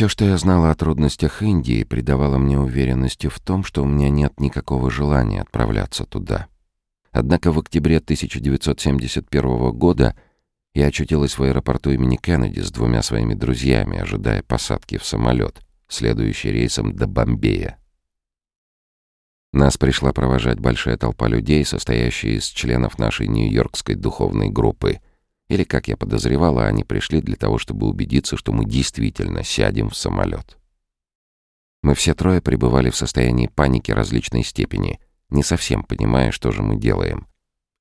Все, что я знала о трудностях Индии, придавало мне уверенности в том, что у меня нет никакого желания отправляться туда. Однако в октябре 1971 года я очутилась в аэропорту имени Кеннеди с двумя своими друзьями, ожидая посадки в самолет, следующий рейсом до Бомбея. Нас пришла провожать большая толпа людей, состоящая из членов нашей нью-йоркской духовной группы. Или, как я подозревала, они пришли для того, чтобы убедиться, что мы действительно сядем в самолет. Мы все трое пребывали в состоянии паники различной степени, не совсем понимая, что же мы делаем.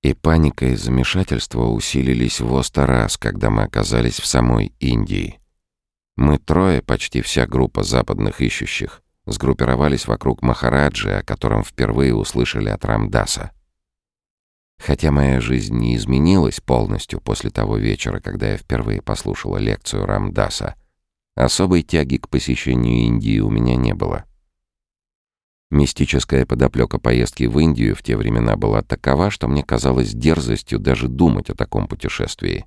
И паника и замешательство усилились в сто раз, когда мы оказались в самой Индии. Мы трое, почти вся группа западных ищущих, сгруппировались вокруг Махараджи, о котором впервые услышали от Рамдаса. Хотя моя жизнь не изменилась полностью после того вечера, когда я впервые послушала лекцию Рамдаса, особой тяги к посещению Индии у меня не было. Мистическая подоплека поездки в Индию в те времена была такова, что мне казалось дерзостью даже думать о таком путешествии.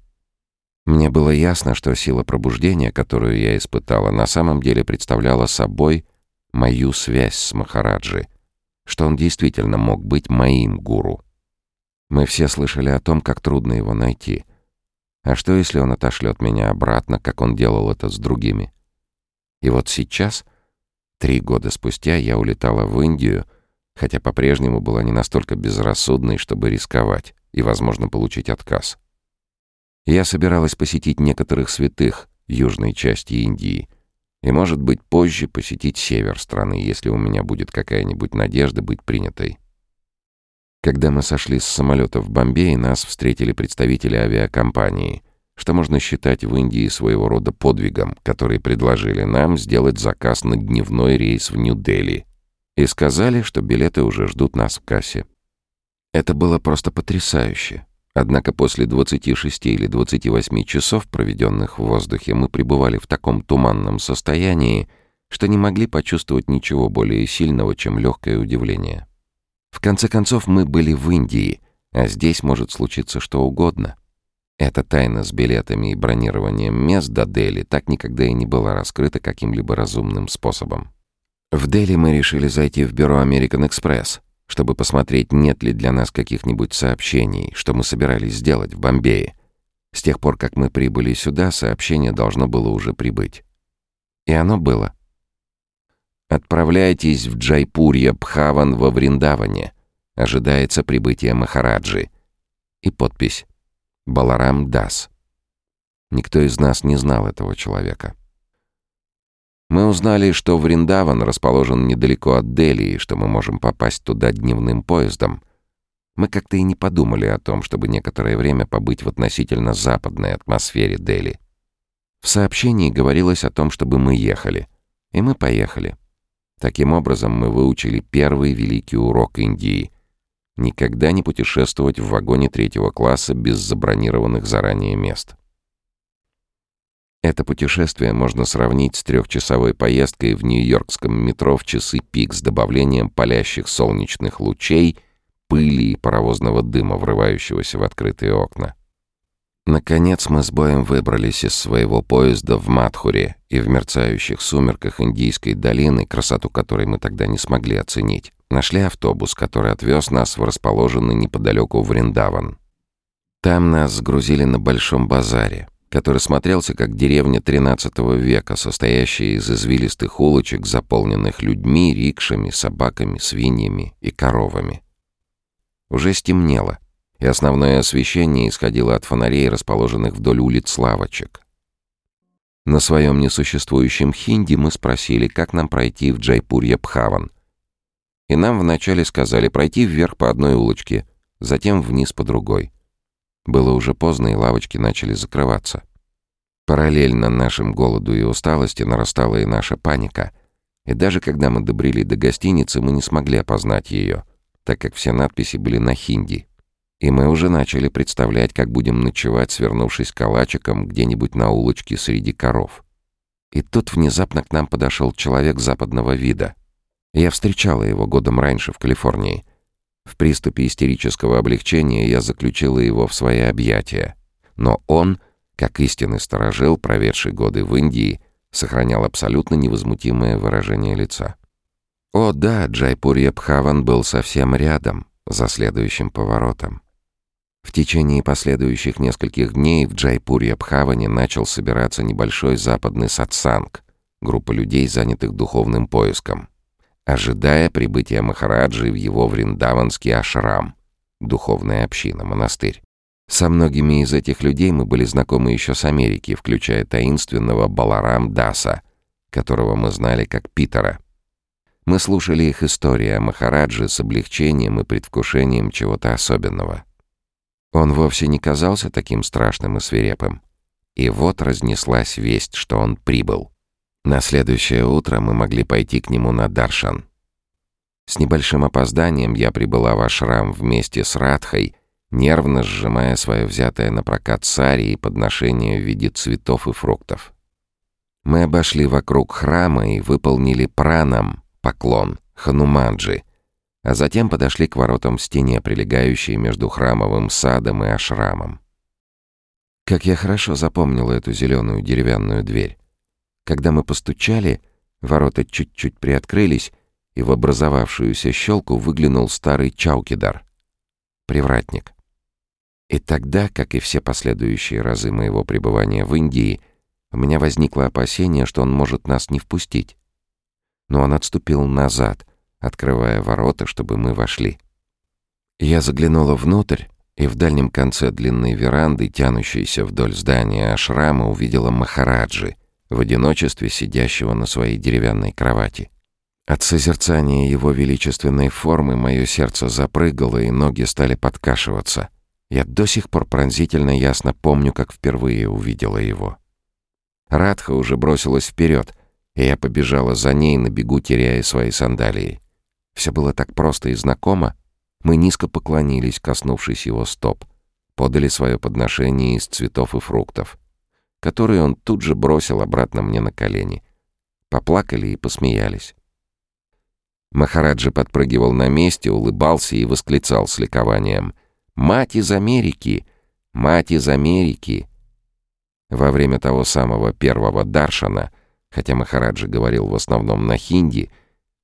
Мне было ясно, что сила пробуждения, которую я испытала, на самом деле представляла собой мою связь с Махараджи, что он действительно мог быть моим гуру. Мы все слышали о том, как трудно его найти. А что, если он отошлет меня обратно, как он делал это с другими? И вот сейчас, три года спустя, я улетала в Индию, хотя по-прежнему была не настолько безрассудной, чтобы рисковать и, возможно, получить отказ. Я собиралась посетить некоторых святых южной части Индии — и, может быть, позже посетить север страны, если у меня будет какая-нибудь надежда быть принятой. Когда мы сошли с самолета в Бомбее, нас встретили представители авиакомпании, что можно считать в Индии своего рода подвигом, которые предложили нам сделать заказ на дневной рейс в Нью-Дели и сказали, что билеты уже ждут нас в кассе. Это было просто потрясающе. Однако после 26 или 28 часов, проведенных в воздухе, мы пребывали в таком туманном состоянии, что не могли почувствовать ничего более сильного, чем легкое удивление. В конце концов, мы были в Индии, а здесь может случиться что угодно. Эта тайна с билетами и бронированием мест до Дели так никогда и не была раскрыта каким-либо разумным способом. В Дели мы решили зайти в бюро American Express — чтобы посмотреть, нет ли для нас каких-нибудь сообщений, что мы собирались сделать в Бомбее. С тех пор, как мы прибыли сюда, сообщение должно было уже прибыть. И оно было. «Отправляйтесь в Джайпурья Пхаван во Вриндаване. Ожидается прибытие Махараджи». И подпись «Баларам Дас». Никто из нас не знал этого человека. Мы узнали, что Вриндаван расположен недалеко от Дели и что мы можем попасть туда дневным поездом. Мы как-то и не подумали о том, чтобы некоторое время побыть в относительно западной атмосфере Дели. В сообщении говорилось о том, чтобы мы ехали. И мы поехали. Таким образом, мы выучили первый великий урок Индии — никогда не путешествовать в вагоне третьего класса без забронированных заранее мест. Это путешествие можно сравнить с трехчасовой поездкой в нью-йоркском метро в часы пик с добавлением палящих солнечных лучей, пыли и паровозного дыма, врывающегося в открытые окна. Наконец мы с боем выбрались из своего поезда в Матхуре и в мерцающих сумерках Индийской долины, красоту которой мы тогда не смогли оценить, нашли автобус, который отвез нас в расположенный неподалеку Вриндаван. Там нас сгрузили на Большом базаре, который смотрелся как деревня XIII века, состоящая из извилистых улочек, заполненных людьми, рикшами, собаками, свиньями и коровами. Уже стемнело, и основное освещение исходило от фонарей, расположенных вдоль улиц лавочек. На своем несуществующем хинди мы спросили, как нам пройти в Джайпурья-Пхаван. И нам вначале сказали пройти вверх по одной улочке, затем вниз по другой — было уже поздно, и лавочки начали закрываться. Параллельно нашим голоду и усталости нарастала и наша паника. И даже когда мы добрели до гостиницы, мы не смогли опознать ее, так как все надписи были на хинди. И мы уже начали представлять, как будем ночевать, свернувшись калачиком где-нибудь на улочке среди коров. И тут внезапно к нам подошел человек западного вида. Я встречала его годом раньше в Калифорнии — в приступе истерического облегчения я заключила его в свои объятия. Но он, как истинный сторожил, проведший годы в Индии, сохранял абсолютно невозмутимое выражение лица. О да, Джайпурья-Бхаван был совсем рядом, за следующим поворотом. В течение последующих нескольких дней в Джайпурье-Бхаване начал собираться небольшой западный сатсанг, группа людей, занятых духовным поиском, ожидая прибытия Махараджи в его вриндаванский ашрам, духовная община, монастырь. Со многими из этих людей мы были знакомы еще с Америки, включая таинственного Баларам Даса, которого мы знали как Питера. Мы слушали их истории о Махараджи с облегчением и предвкушением чего-то особенного. Он вовсе не казался таким страшным и свирепым. И вот разнеслась весть, что он прибыл. На следующее утро мы могли пойти к нему на Даршан. С небольшим опозданием я прибыла в ашрам вместе с Радхой, нервно сжимая свое взятое на прокат сари и подношение в виде цветов и фруктов. Мы обошли вокруг храма и выполнили пранам, поклон, хануманджи, а затем подошли к воротам в стене, прилегающей между храмовым садом и ашрамом. Как я хорошо запомнила эту зеленую деревянную дверь. Когда мы постучали, ворота чуть-чуть приоткрылись, и в образовавшуюся щелку выглянул старый чаукидар. Привратник. И тогда, как и все последующие разы моего пребывания в Индии, у меня возникло опасение, что он может нас не впустить. Но он отступил назад, открывая ворота, чтобы мы вошли. Я заглянула внутрь, и в дальнем конце длинной веранды, тянущейся вдоль здания ашрама, увидела Махараджи, в одиночестве сидящего на своей деревянной кровати. От созерцания его величественной формы мое сердце запрыгало, и ноги стали подкашиваться. Я до сих пор пронзительно ясно помню, как впервые увидела его. Радха уже бросилась вперед, и я побежала за ней на бегу, теряя свои сандалии. Все было так просто и знакомо. Мы низко поклонились, коснувшись его стоп. Подали свое подношение из цветов и фруктов, которые он тут же бросил обратно мне на колени. Поплакали и посмеялись. Махараджи подпрыгивал на месте, улыбался и восклицал с ликованием. «Мать из Америки! Мать из Америки!» Во время того самого первого даршана, хотя Махараджи говорил в основном на хинди,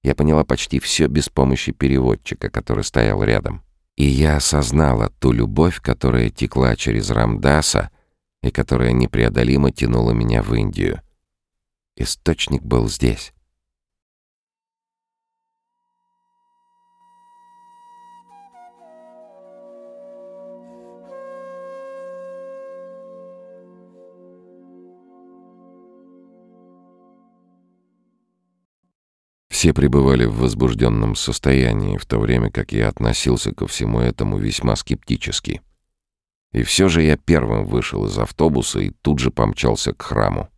я поняла почти все без помощи переводчика, который стоял рядом. И я осознала ту любовь, которая текла через Рамдаса и которая непреодолимо тянула меня в Индию. Источник был здесь. Все пребывали в возбужденном состоянии, в то время как я относился ко всему этому весьма скептически. И все же я первым вышел из автобуса и тут же помчался к храму.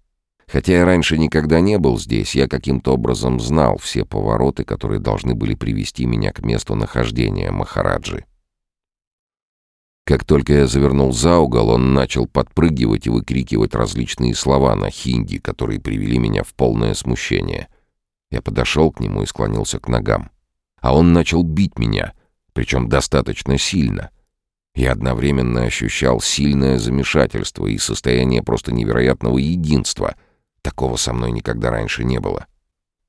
Хотя я раньше никогда не был здесь, я каким-то образом знал все повороты, которые должны были привести меня к месту нахождения Махараджи. Как только я завернул за угол, он начал подпрыгивать и выкрикивать различные слова на хинди, которые привели меня в полное смущение — я подошел к нему и склонился к ногам. А он начал бить меня, причем достаточно сильно. Я одновременно ощущал сильное замешательство и состояние просто невероятного единства. Такого со мной никогда раньше не было.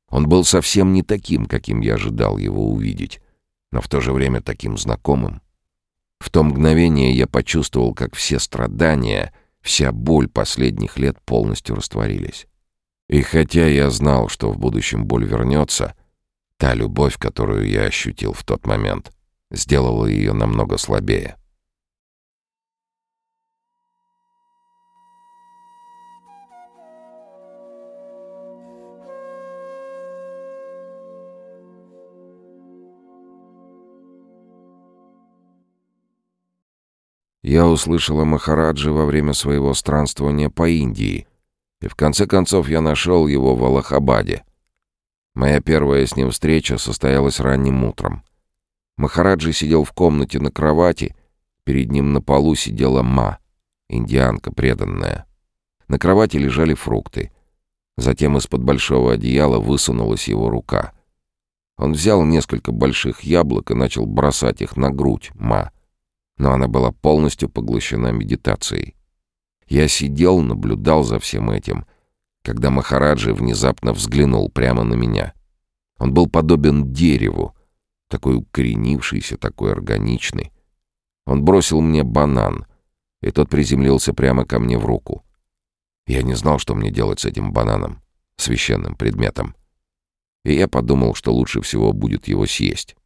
Он был совсем не таким, каким я ожидал его увидеть, но в то же время таким знакомым. В то мгновение я почувствовал, как все страдания, вся боль последних лет полностью растворились. И хотя я знал, что в будущем боль вернется, та любовь, которую я ощутил в тот момент, сделала ее намного слабее. Я услышала Махараджи во время своего странствования по Индии, и в конце концов я нашел его в Аллахабаде. Моя первая с ним встреча состоялась ранним утром. Махараджи сидел в комнате на кровати, перед ним на полу сидела Ма, индианка преданная. На кровати лежали фрукты. Затем из-под большого одеяла высунулась его рука. Он взял несколько больших яблок и начал бросать их на грудь Ма, но она была полностью поглощена медитацией. Я сидел, наблюдал за всем этим, когда Махараджи внезапно взглянул прямо на меня. Он был подобен дереву, такой укоренившийся, такой органичный. Он бросил мне банан, и тот приземлился прямо ко мне в руку. Я не знал, что мне делать с этим бананом, священным предметом. И я подумал, что лучше всего будет его съесть.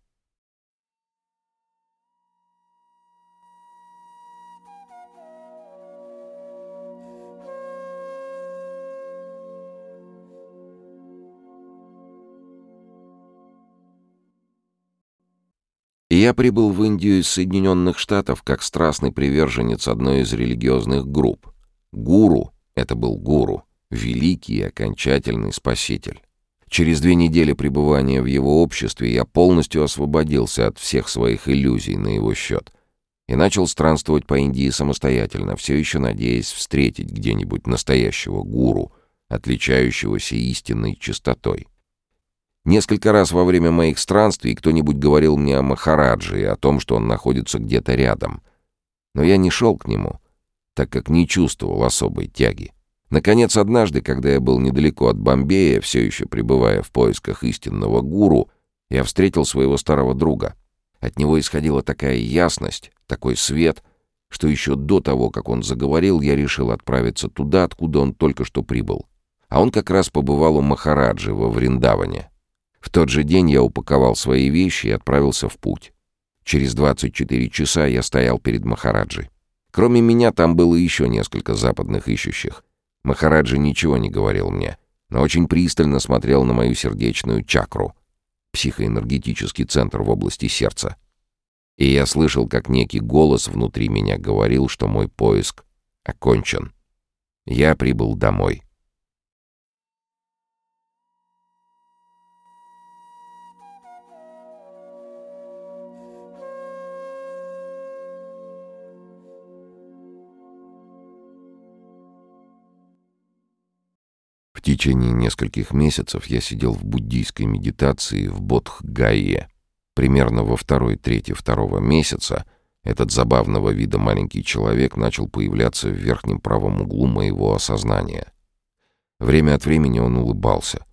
Я прибыл в Индию из Соединенных Штатов как страстный приверженец одной из религиозных групп. Гуру — это был гуру, великий и окончательный спаситель. Через две недели пребывания в его обществе я полностью освободился от всех своих иллюзий на его счет и начал странствовать по Индии самостоятельно, все еще надеясь встретить где-нибудь настоящего гуру, отличающегося истинной чистотой. Несколько раз во время моих странствий кто-нибудь говорил мне о Махараджи и о том, что он находится где-то рядом. Но я не шел к нему, так как не чувствовал особой тяги. Наконец, однажды, когда я был недалеко от Бомбея, все еще пребывая в поисках истинного гуру, я встретил своего старого друга. От него исходила такая ясность, такой свет, что еще до того, как он заговорил, я решил отправиться туда, откуда он только что прибыл. А он как раз побывал у Махараджи во Вриндаване. В тот же день я упаковал свои вещи и отправился в путь. Через 24 часа я стоял перед Махараджи. Кроме меня там было еще несколько западных ищущих. Махараджи ничего не говорил мне, но очень пристально смотрел на мою сердечную чакру, психоэнергетический центр в области сердца. И я слышал, как некий голос внутри меня говорил, что мой поиск окончен. Я прибыл домой. Течение нескольких месяцев я сидел в буддийской медитации в Бодхгайе. Примерно во второй трети второго месяца этот забавного вида маленький человек начал появляться в верхнем правом углу моего осознания. Время от времени он улыбался.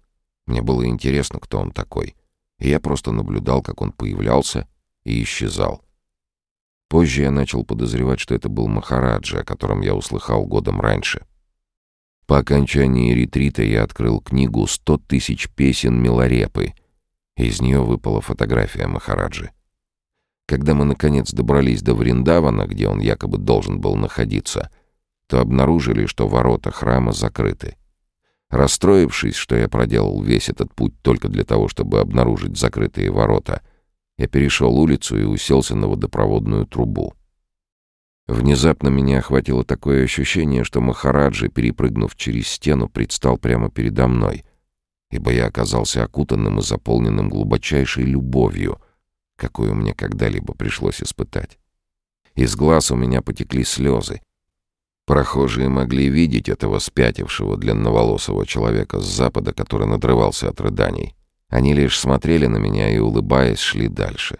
Мне было интересно, кто он такой. И я просто наблюдал, как он появлялся и исчезал. Позже я начал подозревать, что это был Махараджа, о котором я услыхал годом раньше — по окончании ретрита я открыл книгу «Сто тысяч песен Миларепы». Из нее выпала фотография Махараджи. Когда мы, наконец, добрались до Вриндавана, где он якобы должен был находиться, то обнаружили, что ворота храма закрыты. Расстроившись, что я проделал весь этот путь только для того, чтобы обнаружить закрытые ворота, я перешел улицу и уселся на водопроводную трубу. Внезапно меня охватило такое ощущение, что Махараджи, перепрыгнув через стену, предстал прямо передо мной, ибо я оказался окутанным и заполненным глубочайшей любовью, какую мне когда-либо пришлось испытать. Из глаз у меня потекли слезы. Прохожие могли видеть этого спятившего длинноволосого человека с запада, который надрывался от рыданий. Они лишь смотрели на меня и, улыбаясь, шли дальше.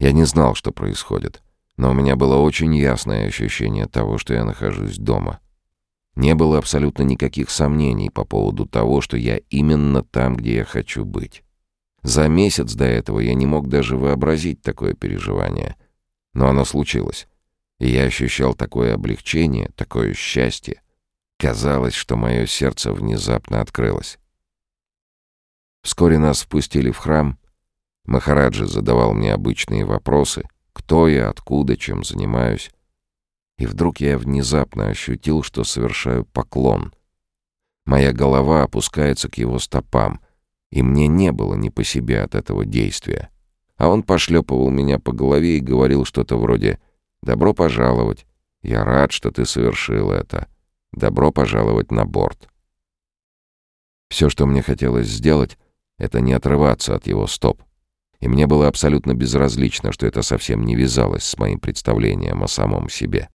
Я не знал, что происходит но у меня было очень ясное ощущение того, что я нахожусь дома. Не было абсолютно никаких сомнений по поводу того, что я именно там, где я хочу быть. За месяц до этого я не мог даже вообразить такое переживание. Но оно случилось. И я ощущал такое облегчение, такое счастье. Казалось, что мое сердце внезапно открылось. Вскоре нас впустили в храм. Махараджи задавал мне обычные вопросы — кто я, откуда, чем занимаюсь. И вдруг я внезапно ощутил, что совершаю поклон. Моя голова опускается к его стопам, и мне не было ни по себе от этого действия. А он пошлепывал меня по голове и говорил что-то вроде «Добро пожаловать! Я рад, что ты совершил это. Добро пожаловать на борт!» Все, что мне хотелось сделать, это не отрываться от его стоп и мне было абсолютно безразлично, что это совсем не вязалось с моим представлением о самом себе.